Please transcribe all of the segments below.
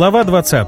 Глава 20.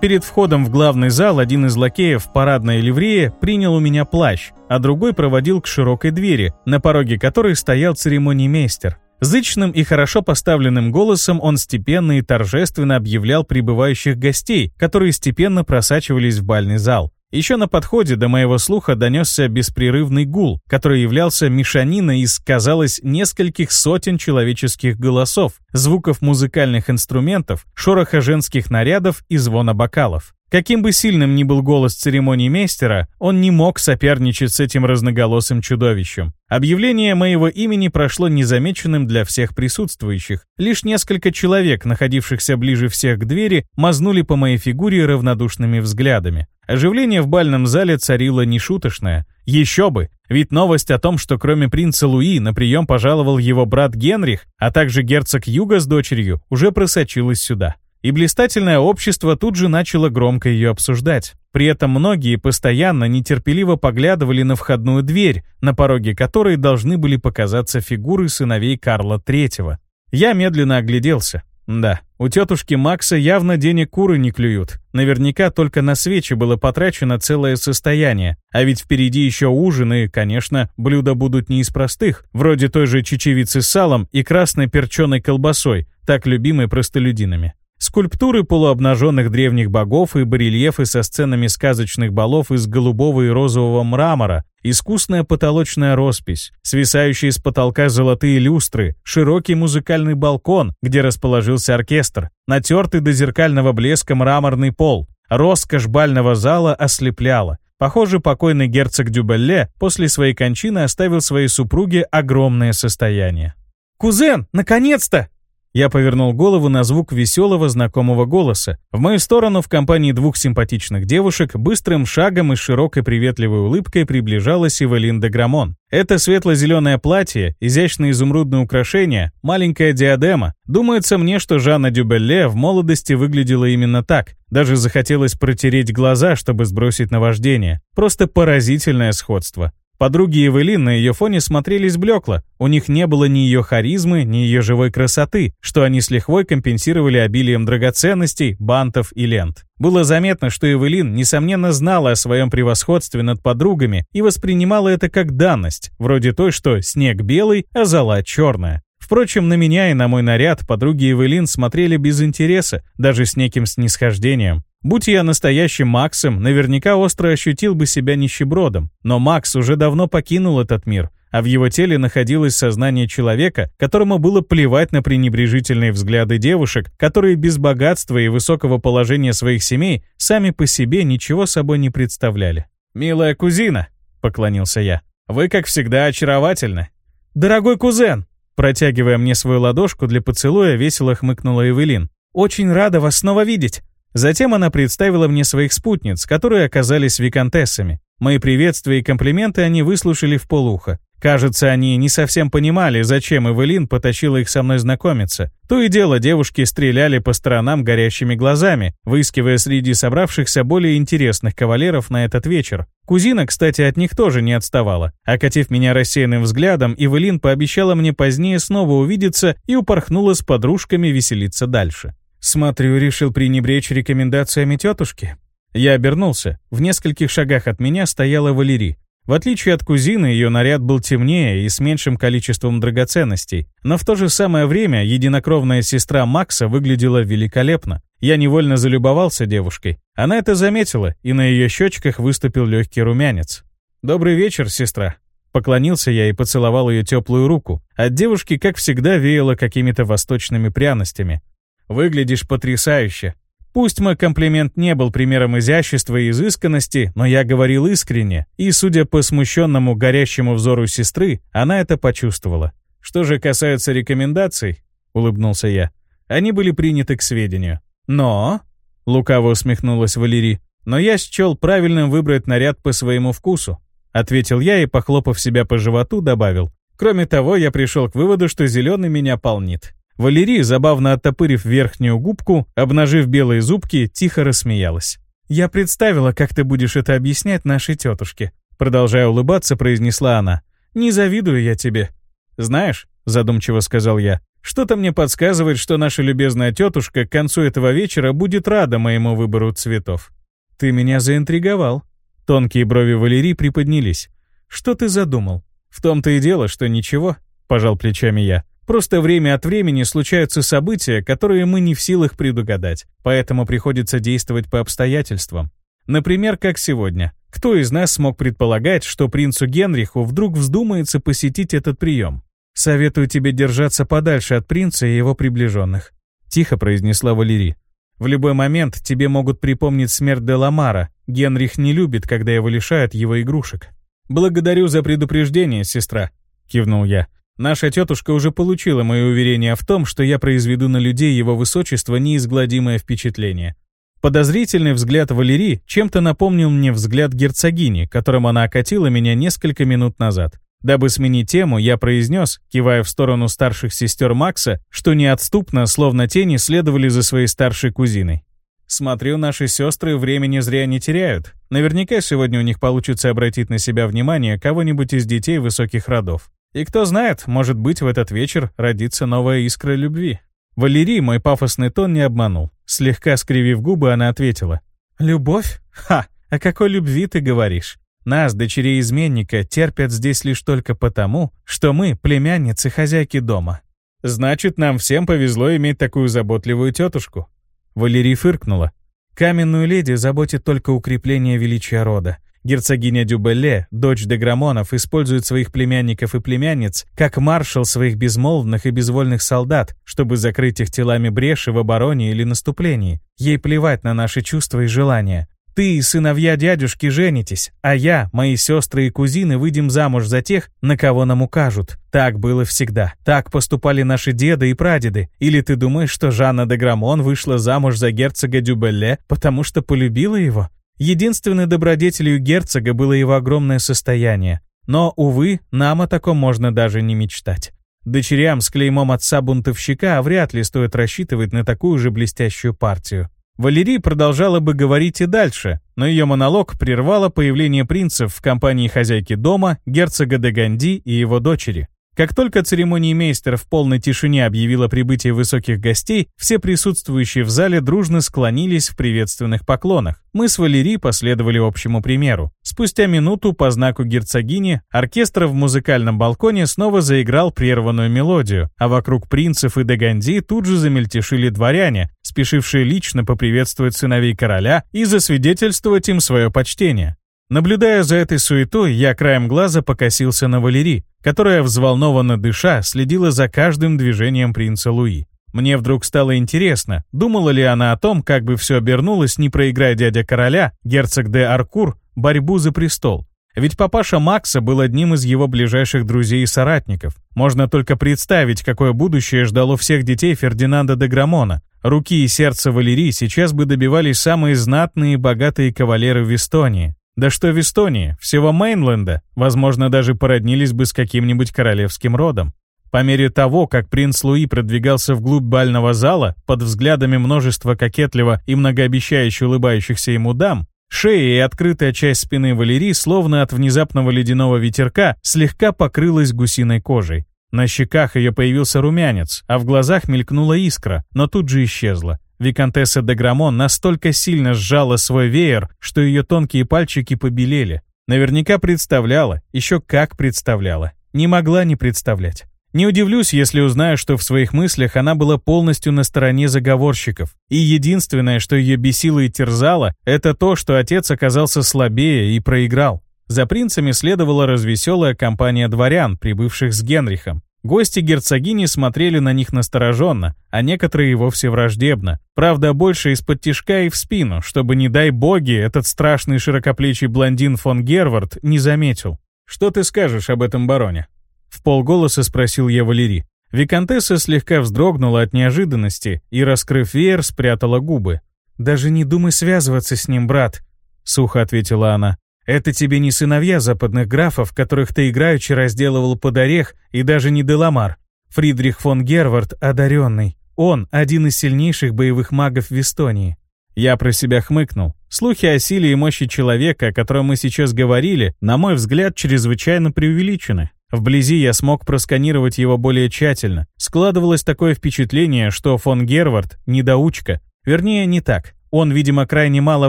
Перед входом в главный зал один из лакеев в парадной ливрее принял у меня плащ, а другой проводил к широкой двери, на пороге которой стоял церемонимейстер. Зычным и хорошо поставленным голосом он степенно и торжественно объявлял прибывающих гостей, которые степенно просачивались в бальный зал. Еще на подходе до моего слуха донесся беспрерывный гул, который являлся мешаниной из, казалось, нескольких сотен человеческих голосов, звуков музыкальных инструментов, шороха женских нарядов и звона бокалов. Каким бы сильным ни был голос церемонии мейстера, он не мог соперничать с этим разноголосым чудовищем. Объявление моего имени прошло незамеченным для всех присутствующих. Лишь несколько человек, находившихся ближе всех к двери, мазнули по моей фигуре равнодушными взглядами. Оживление в бальном зале царило нешуточное. Еще бы! Ведь новость о том, что кроме принца Луи на прием пожаловал его брат Генрих, а также герцог Юга с дочерью, уже просочилась сюда. И блистательное общество тут же начало громко ее обсуждать. При этом многие постоянно нетерпеливо поглядывали на входную дверь, на пороге которой должны были показаться фигуры сыновей Карла III. Я медленно огляделся. Да, у тетушки Макса явно денег куры не клюют. Наверняка только на свечи было потрачено целое состояние. А ведь впереди еще ужин и, конечно, блюда будут не из простых, вроде той же чечевицы с салом и красной перченой колбасой, так любимой простолюдинами. Скульптуры полуобнаженных древних богов и барельефы со сценами сказочных балов из голубого и розового мрамора, искусная потолочная роспись, свисающие с потолка золотые люстры, широкий музыкальный балкон, где расположился оркестр, натертый до зеркального блеска мраморный пол. Роскошь бального зала ослепляла. Похоже, покойный герцог Дюбелле после своей кончины оставил своей супруге огромное состояние. «Кузен, наконец-то!» Я повернул голову на звук веселого знакомого голоса. В мою сторону в компании двух симпатичных девушек быстрым шагом и широкой приветливой улыбкой приближалась Эвелин де Грамон. Это светло-зеленое платье, изящные изумрудные украшения, маленькая диадема. Думается мне, что Жанна Дюбелле в молодости выглядела именно так. Даже захотелось протереть глаза, чтобы сбросить наваждение. Просто поразительное сходство. Подруги Эвелин на ее фоне смотрелись блекло, у них не было ни ее харизмы, ни ее живой красоты, что они с лихвой компенсировали обилием драгоценностей, бантов и лент. Было заметно, что Эвелин, несомненно, знала о своем превосходстве над подругами и воспринимала это как данность, вроде той, что снег белый, а зола черная. Впрочем, на меня и на мой наряд подруги Эвелин смотрели без интереса, даже с неким снисхождением. Будь я настоящим Максом, наверняка остро ощутил бы себя нищебродом. Но Макс уже давно покинул этот мир, а в его теле находилось сознание человека, которому было плевать на пренебрежительные взгляды девушек, которые без богатства и высокого положения своих семей сами по себе ничего собой не представляли. «Милая кузина», — поклонился я, — «вы, как всегда, очаровательны». «Дорогой кузен», протягивая мне свою ладошку для поцелуя, весело хмыкнула Эвелин. «Очень рада вас снова видеть. Затем она представила мне своих спутниц, которые оказались виконтессами. Мои приветствия и комплименты они выслушали в полухо. Кажется, они не совсем понимали, зачем Эвелин потащила их со мной знакомиться. То и дело девушки стреляли по сторонам горящими глазами, выискивая среди собравшихся более интересных кавалеров на этот вечер. Кузина, кстати, от них тоже не отставала. Окатив меня рассеянным взглядом, Эвелин пообещала мне позднее снова увидеться и упорхнула с подружками веселиться дальше. Смотрю, решил пренебречь рекомендациями тетушки. Я обернулся. В нескольких шагах от меня стояла Валерий. В отличие от кузины, ее наряд был темнее и с меньшим количеством драгоценностей, но в то же самое время единокровная сестра Макса выглядела великолепно. Я невольно залюбовался девушкой. Она это заметила, и на ее щечках выступил легкий румянец. «Добрый вечер, сестра», Поклонился я и поцеловал ее теплую руку. От девушки, как всегда, веяло какими-то восточными пряностями. Выглядишь потрясающе. Пусть мой комплимент не был примером изящества и изысканности, но я говорил искренне, и, судя по смущенному горящему взору сестры, она это почувствовала. Что же касается рекомендаций, улыбнулся я, они были приняты к сведению. Но, лукаво усмехнулась Валерий, но я счел правильным выбрать наряд по своему вкусу, ответил я и, похлопав себя по животу, добавил. Кроме того, я пришел к выводу, что зеленый меня полнит. Валерий, забавно оттопырив верхнюю губку, обнажив белые зубки, тихо рассмеялась. «Я представила, как ты будешь это объяснять нашей тетушке», продолжая улыбаться, произнесла она. Не завидую я тебе. Знаешь, задумчиво сказал я, что-то мне подсказывает, что наша любезная тетушка к концу этого вечера будет рада моему выбору цветов. Ты меня заинтриговал. Тонкие брови Валерии приподнялись. Что ты задумал? В том-то и дело, что ничего, пожал плечами я. Просто время от времени случаются события, которые мы не в силах предугадать, поэтому приходится действовать по обстоятельствам. Например, как сегодня. Кто из нас смог предполагать, что принцу Генриху вдруг вздумается посетить этот прием? «Советую тебе держаться подальше от принца и его приближенных», — тихо произнесла Валерий. «В любой момент тебе могут припомнить смерть Деламара. Генрих не любит, когда его лишают его игрушек». «Благодарю за предупреждение, сестра», — кивнул я. «Наша тетушка уже получила мои уверения в том, что я произведу на людей его высочества неизгладимое впечатление. Подозрительный взгляд Валерии чем-то напомнил мне взгляд герцогини, которым она окатила меня несколько минут назад. Дабы сменить тему, я произнес, кивая в сторону старших сестер Макса, что неотступно, словно тени, следовали за своей старшей кузиной. Смотрю, наши сестры времени зря не теряют. Наверняка сегодня у них получится обратить на себя внимание кого-нибудь из детей высоких родов. И кто знает, может быть, в этот вечер родится новая искра любви. Валерий мой пафосный тон не обманул. Слегка скривив губы, она ответила. «Любовь? Ха! О какой любви ты говоришь? Нас, дочерей изменника, терпят здесь лишь только потому, что мы племянницы хозяйки дома. Значит, нам всем повезло иметь такую заботливую тетушку». Валерий фыркнула. «Каменную леди заботит только укрепление величия рода. Герцогиня Дюбелле, дочь Деграмонов, использует своих племянников и племянниц как маршал своих безмолвных и безвольных солдат, чтобы закрыть их телами бреши в обороне или наступлении. Ей плевать на наши чувства и желания. Ты и сыновья дядюшки женитесь, а я, мои сестры и кузины выйдем замуж за тех, на кого нам укажут. Так было всегда. Так поступали наши деды и прадеды. Или ты думаешь, что Жанна де Грамон вышла замуж за герцога Дюбелле, потому что полюбила его? Единственной добродетелью герцога было его огромное состояние. Но, увы, нам о таком можно даже не мечтать. Дочерям с клеймом отца-бунтовщика вряд ли стоит рассчитывать на такую же блестящую партию. Валерий продолжала бы говорить и дальше, но ее монолог прервало появление принцев в компании хозяйки дома, герцога де Ганди и его дочери. Как только церемониймейстер в полной тишине объявил о прибытии высоких гостей, все присутствующие в зале дружно склонились в приветственных поклонах. Мы с Валерией последовали общему примеру. Спустя минуту по знаку герцогини оркестр в музыкальном балконе снова заиграл прерванную мелодию, а вокруг принцев и Деганди тут же замельтешили дворяне, спешившие лично поприветствовать сыновей короля и засвидетельствовать им свое почтение. Наблюдая за этой суетой, я краем глаза покосился на Валерий, которая, взволнованно дыша, следила за каждым движением принца Луи. Мне вдруг стало интересно, думала ли она о том, как бы все обернулось, не проиграя дядя короля, герцог де Аркур, борьбу за престол. Ведь папаша Макса был одним из его ближайших друзей и соратников. Можно только представить, какое будущее ждало всех детей Фердинанда де Грамона. Руки и сердце Валерии сейчас бы добивались самые знатные и богатые кавалеры в Эстонии. Да что в Эстонии, всего Мейнленда, возможно, даже породнились бы с каким-нибудь королевским родом. По мере того, как принц Луи продвигался вглубь бального зала, под взглядами множества кокетливо и многообещающе улыбающихся ему дам, шея и открытая часть спины Валерии, словно от внезапного ледяного ветерка, слегка покрылась гусиной кожей. На щеках ее появился румянец, а в глазах мелькнула искра, но тут же исчезла. Викантесса де Грамон настолько сильно сжала свой веер, что ее тонкие пальчики побелели. Наверняка представляла, еще как представляла. Не могла не представлять. Не удивлюсь, если узнаю, что в своих мыслях она была полностью на стороне заговорщиков. И единственное, что ее бесило и терзало, это то, что отец оказался слабее и проиграл. За принцами следовала развеселая компания дворян, прибывших с Генрихом. Гости герцогини смотрели на них настороженно, а некоторые и вовсе враждебно. Правда, больше из-под тишка и в спину, чтобы, не дай боги, этот страшный широкоплечий блондин фон Гервард не заметил. «Что ты скажешь об этом бароне?» В полголоса спросил я Валерий. Викантесса слегка вздрогнула от неожиданности и, раскрыв веер, спрятала губы. «Даже не думай связываться с ним, брат», — сухо ответила она. Это тебе не сыновья западных графов, которых ты играючи разделывал под орех, и даже не Деламар. Фридрих фон Гервард одаренный. Он один из сильнейших боевых магов в Эстонии. Я про себя хмыкнул. Слухи о силе и мощи человека, о котором мы сейчас говорили, на мой взгляд, чрезвычайно преувеличены. Вблизи я смог просканировать его более тщательно. Складывалось такое впечатление, что фон Гервард — недоучка. Вернее, не так. Он, видимо, крайне мало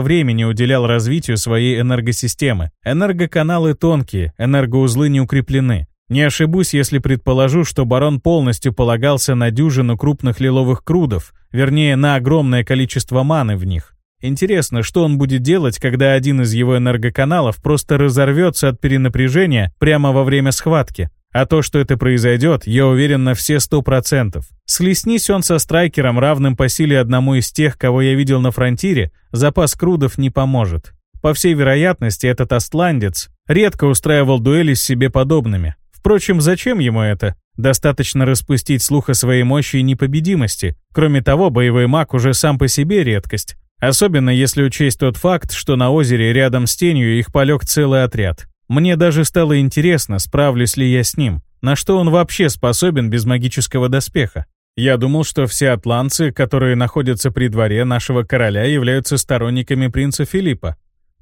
времени уделял развитию своей энергосистемы. Энергоканалы тонкие, энергоузлы не укреплены. Не ошибусь, если предположу, что барон полностью полагался на дюжину крупных лиловых крудов, вернее, на огромное количество маны в них. Интересно, что он будет делать, когда один из его энергоканалов просто разорвется от перенапряжения прямо во время схватки. А то, что это произойдет, я уверен на все сто процентов. Слеснись он со страйкером, равным по силе одному из тех, кого я видел на фронтире, запас крудов не поможет. По всей вероятности, этот астландец редко устраивал дуэли с себе подобными. Впрочем, зачем ему это? Достаточно распустить слух о своей мощи и непобедимости. Кроме того, боевой маг уже сам по себе редкость. Особенно если учесть тот факт, что на озере рядом с тенью их полег целый отряд. Мне даже стало интересно, справлюсь ли я с ним. На что он вообще способен без магического доспеха? Я думал, что все атланцы, которые находятся при дворе нашего короля, являются сторонниками принца Филиппа,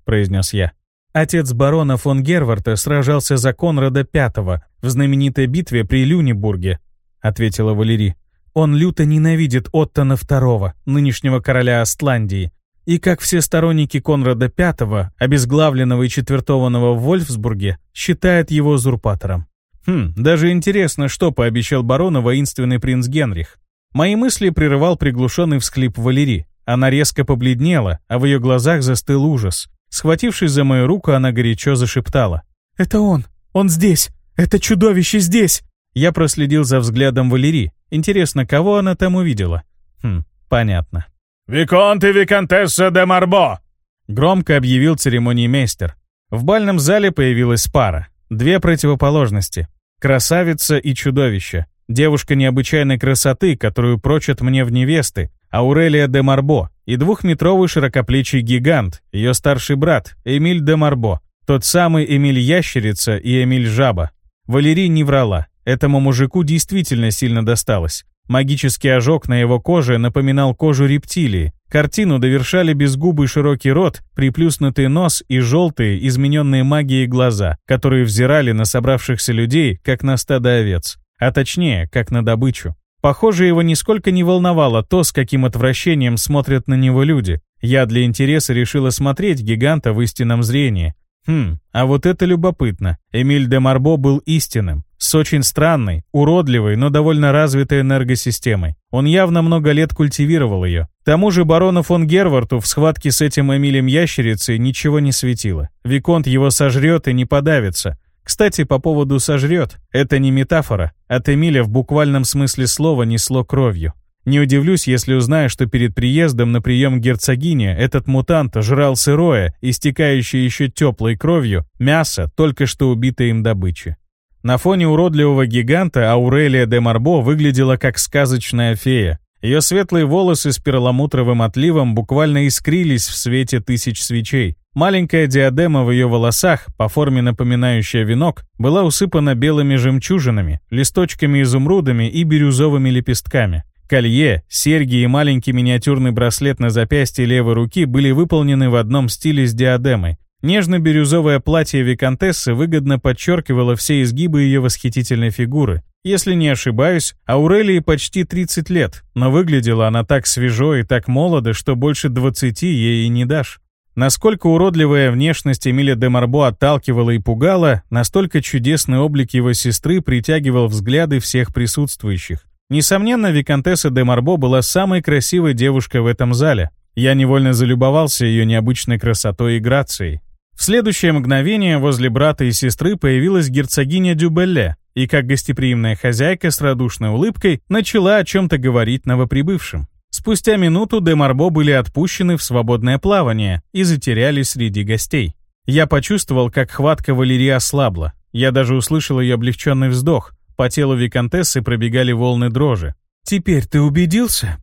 произнес я. Отец барона фон Герварта сражался за Конрада V в знаменитой битве при Люнебурге, ответила Валерий. Он люто ненавидит Оттона II, нынешнего короля Астландии, и, как все сторонники Конрада V, обезглавленного и четвертованного в Вольфсбурге, считает его узурпатором. Хм, даже интересно, что пообещал барону воинственный принц Генрих. Мои мысли прерывал приглушенный всклип Валерии. Она резко побледнела, а в ее глазах застыл ужас. Схватившись за мою руку, она горячо зашептала. «Это он! Он здесь! Это чудовище здесь!» Я проследил за взглядом Валерии. Интересно, кого она там увидела? Хм, понятно. «Виконт и Виконтесса де Марбо!» Громко объявил церемониймейстер. В бальном зале появилась пара. Две противоположности. Красавица и чудовище. Девушка необычайной красоты, которую прочат мне в невесты, Аурелия де Марбо, и двухметровый широкоплечий гигант, ее старший брат, Эмиль де Марбо, тот самый Эмиль Ящерица и Эмиль Жаба. Валерий не врала. Этому мужику действительно сильно досталось. Магический ожог на его коже напоминал кожу рептилии. Картину довершали безгубый широкий рот, приплюснутый нос и желтые, измененные магией глаза, которые взирали на собравшихся людей, как на стадо овец. А точнее, как на добычу. Похоже, его нисколько не волновало то, с каким отвращением смотрят на него люди. Я для интереса решила смотреть гиганта в истинном зрении. Хм, а вот это любопытно. Эмиль де Марбо был истинным, с очень странной, уродливой, но довольно развитой энергосистемой. Он явно много лет культивировал ее. К тому же барону фон Герварту в схватке с этим Эмилем Ящерицей ничего не светило. Виконт его сожрет и не подавится. Кстати, по поводу «сожрет» — это не метафора. От Эмиля в буквальном смысле слова несло кровью. Не удивлюсь, если узнаю, что перед приездом на прием герцогини этот мутант жрал сырое, истекающее еще теплой кровью, мясо, только что убитой им добычи. На фоне уродливого гиганта Аурелия де Марбо выглядела как сказочная фея. Ее светлые волосы с перламутровым отливом буквально искрились в свете тысяч свечей. Маленькая диадема в ее волосах, по форме напоминающая венок, была усыпана белыми жемчужинами, листочками-изумрудами и бирюзовыми лепестками. Колье, серьги и маленький миниатюрный браслет на запястье левой руки были выполнены в одном стиле с диадемой. Нежно-бирюзовое платье виконтессы выгодно подчеркивало все изгибы ее восхитительной фигуры. Если не ошибаюсь, Аурелии почти 30 лет, но выглядела она так свежо и так молодо, что больше 20 ей и не дашь. Насколько уродливая внешность Эмиля де Марбо отталкивала и пугала, настолько чудесный облик его сестры притягивал взгляды всех присутствующих. Несомненно, Викантесса де Марбо была самой красивой девушкой в этом зале. Я невольно залюбовался ее необычной красотой и грацией. В следующее мгновение возле брата и сестры появилась герцогиня Дюбелле, и как гостеприимная хозяйка с радушной улыбкой начала о чем-то говорить новоприбывшим. Спустя минуту де Марбо были отпущены в свободное плавание и затерялись среди гостей. Я почувствовал, как хватка Валерии ослабла. Я даже услышал ее облегченный вздох. По телу виконтессы пробегали волны дрожи. «Теперь ты убедился?»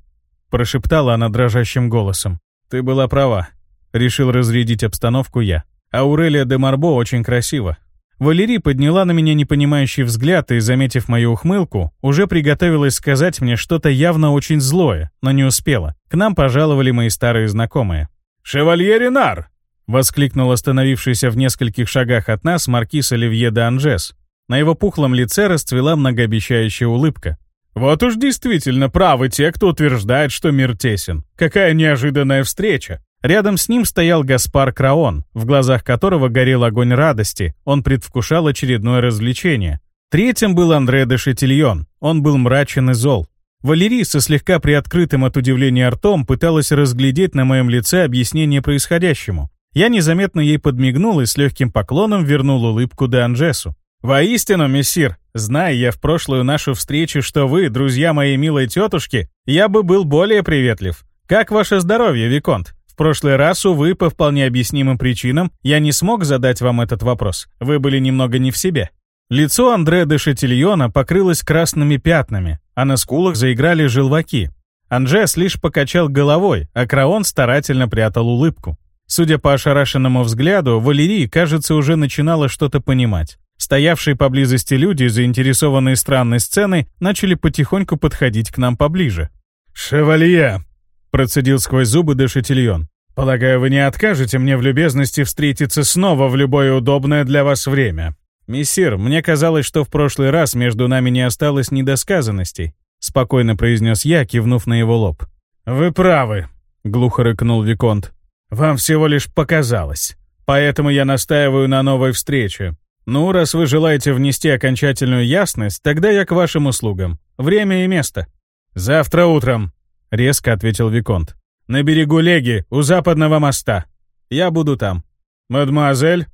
Прошептала она дрожащим голосом. «Ты была права». Решил разрядить обстановку я. Аурелия де Марбо очень красива. Валерий подняла на меня непонимающий взгляд и, заметив мою ухмылку, уже приготовилась сказать мне что-то явно очень злое, но не успела. К нам пожаловали мои старые знакомые. «Шевалье Ренар!» — воскликнул остановившийся в нескольких шагах от нас маркиз Оливье де Анжес. На его пухлом лице расцвела многообещающая улыбка. «Вот уж действительно правы те, кто утверждает, что мир тесен. Какая неожиданная встреча!» Рядом с ним стоял Гаспар Краон, в глазах которого горел огонь радости, он предвкушал очередное развлечение. Третьим был Андре де Шетильон, он был мрачен и зол. Валерий со слегка приоткрытым от удивления ртом пыталась разглядеть на моем лице объяснение происходящему. Я незаметно ей подмигнул и с легким поклоном вернул улыбку де Анжесу. «Воистину, мессир, зная я в прошлую нашу встречу, что вы, друзья моей милой тетушки, я бы был более приветлив. Как ваше здоровье, Виконт? В прошлый раз, увы, по вполне объяснимым причинам, я не смог задать вам этот вопрос. Вы были немного не в себе». Лицо Андре де Шатильона покрылось красными пятнами, а на скулах заиграли желваки. Анжес лишь покачал головой, а Краон старательно прятал улыбку. Судя по ошарашенному взгляду, Валерий, кажется, уже начинала что-то понимать. Стоявшие поблизости люди, заинтересованные странной сценой, начали потихоньку подходить к нам поближе. «Шевалье!» — процедил сквозь зубы де Шатильон. «Полагаю, вы не откажете мне в любезности встретиться снова в любое удобное для вас время». «Мессир, мне казалось, что в прошлый раз между нами не осталось недосказанностей», — спокойно произнес я, кивнув на его лоб. «Вы правы», — глухо рыкнул Виконт. «Вам всего лишь показалось. Поэтому я настаиваю на новой встрече. «Ну, раз вы желаете внести окончательную ясность, тогда я к вашим услугам. Время и место». «Завтра утром», — резко ответил Виконт. «На берегу Леги, у западного моста. Я буду там». «Мадемуазель?»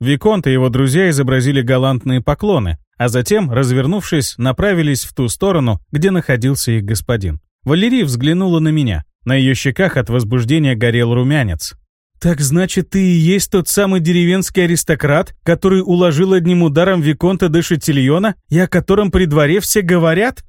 Виконт и его друзья изобразили галантные поклоны, а затем, развернувшись, направились в ту сторону, где находился их господин. Валерий взглянула на меня. На ее щеках от возбуждения горел румянец. «Так значит, ты и есть тот самый деревенский аристократ, который уложил одним ударом Виконта де Шатильона, и о котором при дворе все говорят?»